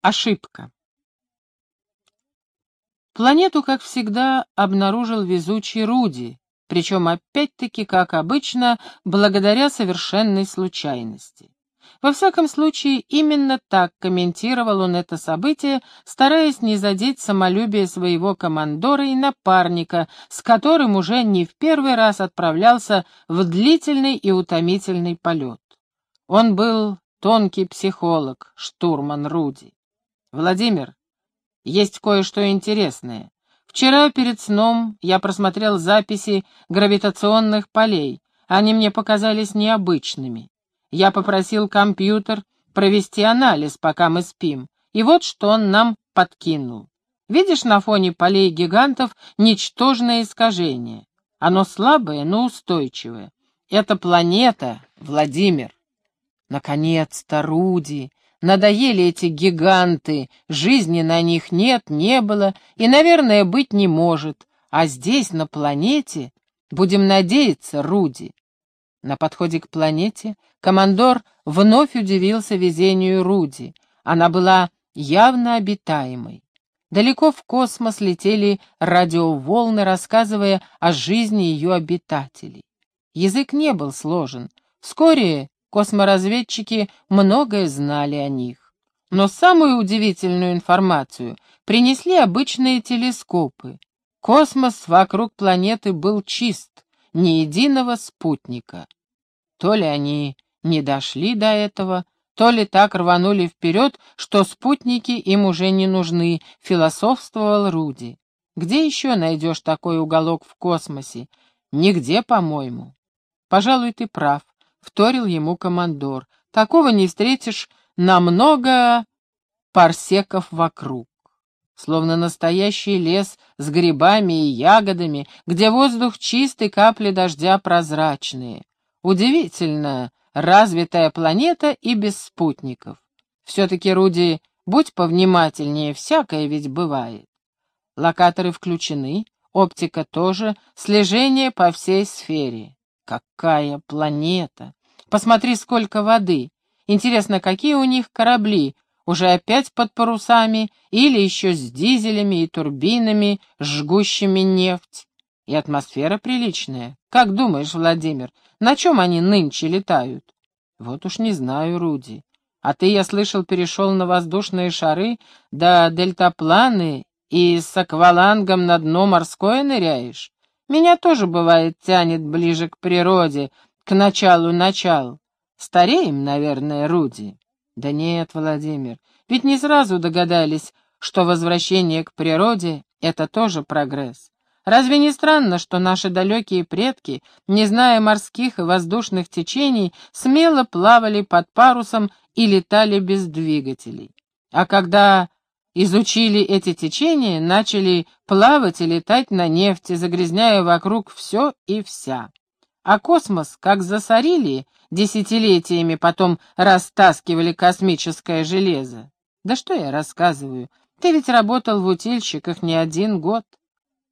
Ошибка. Планету, как всегда, обнаружил везучий Руди, причем опять-таки, как обычно, благодаря совершенной случайности. Во всяком случае, именно так комментировал он это событие, стараясь не задеть самолюбие своего командора и напарника, с которым уже не в первый раз отправлялся в длительный и утомительный полет. Он был тонкий психолог, штурман Руди. «Владимир, есть кое-что интересное. Вчера перед сном я просмотрел записи гравитационных полей. Они мне показались необычными. Я попросил компьютер провести анализ, пока мы спим, и вот что он нам подкинул. Видишь на фоне полей гигантов ничтожное искажение? Оно слабое, но устойчивое. Это планета, Владимир. Наконец-то, Руди, надоели эти гиганты, жизни на них нет, не было и, наверное, быть не может. А здесь, на планете, будем надеяться, Руди, на подходе к планете командор вновь удивился везению Руди. Она была явно обитаемой. Далеко в космос летели радиоволны, рассказывая о жизни ее обитателей. Язык не был сложен. Вскоре косморазведчики многое знали о них. Но самую удивительную информацию принесли обычные телескопы. Космос вокруг планеты был чист, ни единого спутника. То ли они не дошли до этого, то ли так рванули вперед, что спутники им уже не нужны, философствовал Руди. Где еще найдешь такой уголок в космосе? Нигде, по-моему. Пожалуй, ты прав, вторил ему командор. Такого не встретишь на много парсеков вокруг словно настоящий лес с грибами и ягодами, где воздух чистый, капли дождя прозрачные. Удивительно, развитая планета и без спутников. Все-таки, Руди, будь повнимательнее, всякое ведь бывает. Локаторы включены, оптика тоже, слежение по всей сфере. Какая планета! Посмотри, сколько воды! Интересно, какие у них корабли, уже опять под парусами или еще с дизелями и турбинами, жгущими нефть. И атмосфера приличная. Как думаешь, Владимир, на чем они нынче летают? Вот уж не знаю, Руди. А ты, я слышал, перешел на воздушные шары, да дельтапланы и с аквалангом на дно морское ныряешь? Меня тоже, бывает, тянет ближе к природе, к началу начал. Стареем, наверное, Руди. Да нет, Владимир, ведь не сразу догадались, что возвращение к природе — это тоже прогресс. Разве не странно, что наши далекие предки, не зная морских и воздушных течений, смело плавали под парусом и летали без двигателей? А когда изучили эти течения, начали плавать и летать на нефти, загрязняя вокруг все и вся. А космос, как засорили, десятилетиями потом растаскивали космическое железо. Да что я рассказываю, ты ведь работал в утильщиках не один год.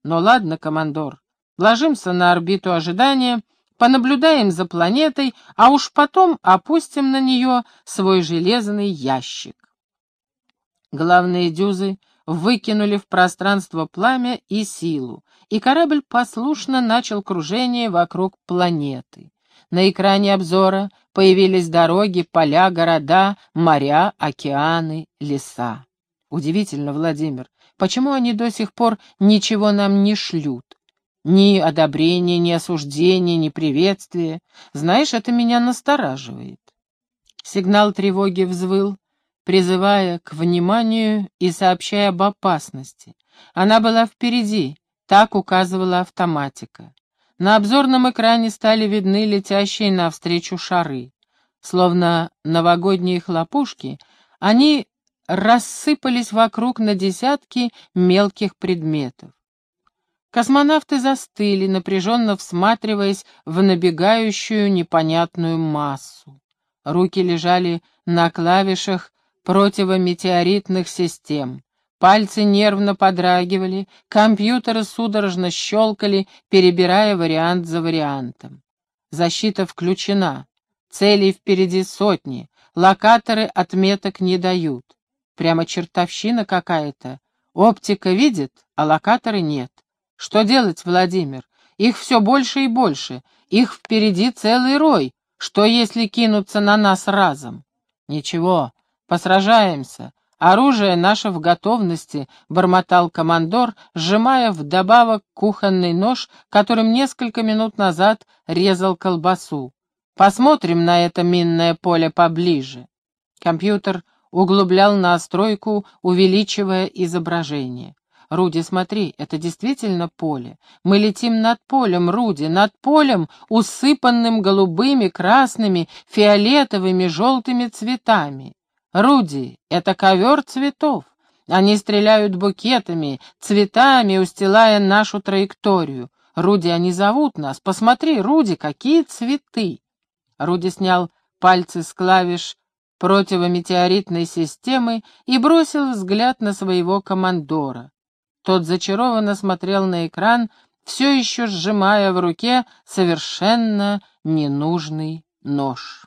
Но ладно, командор, ложимся на орбиту ожидания, понаблюдаем за планетой, а уж потом опустим на нее свой железный ящик. Главные дюзы выкинули в пространство пламя и силу, и корабль послушно начал кружение вокруг планеты. На экране обзора появились дороги, поля, города, моря, океаны, леса. Удивительно, Владимир, почему они до сих пор ничего нам не шлют? Ни одобрения, ни осуждения, ни приветствия. Знаешь, это меня настораживает. Сигнал тревоги взвыл, призывая к вниманию и сообщая об опасности. Она была впереди, так указывала автоматика. На обзорном экране стали видны летящие навстречу шары. Словно новогодние хлопушки, они рассыпались вокруг на десятки мелких предметов. Космонавты застыли, напряженно всматриваясь в набегающую непонятную массу. Руки лежали на клавишах противометеоритных систем. Пальцы нервно подрагивали, компьютеры судорожно щелкали, перебирая вариант за вариантом. Защита включена. Целей впереди сотни. Локаторы отметок не дают. Прямо чертовщина какая-то. Оптика видит, а локаторы нет. Что делать, Владимир? Их все больше и больше. Их впереди целый рой. Что, если кинуться на нас разом? Ничего, посражаемся. Оружие наше в готовности, — бормотал командор, сжимая вдобавок кухонный нож, которым несколько минут назад резал колбасу. Посмотрим на это минное поле поближе. Компьютер углублял настройку, увеличивая изображение. «Руди, смотри, это действительно поле. Мы летим над полем, Руди, над полем, усыпанным голубыми, красными, фиолетовыми, желтыми цветами. Руди, это ковер цветов. Они стреляют букетами, цветами, устилая нашу траекторию. Руди, они зовут нас. Посмотри, Руди, какие цветы!» Руди снял пальцы с клавиш противометеоритной системы и бросил взгляд на своего командора. Тот зачарованно смотрел на экран, все еще сжимая в руке совершенно ненужный нож.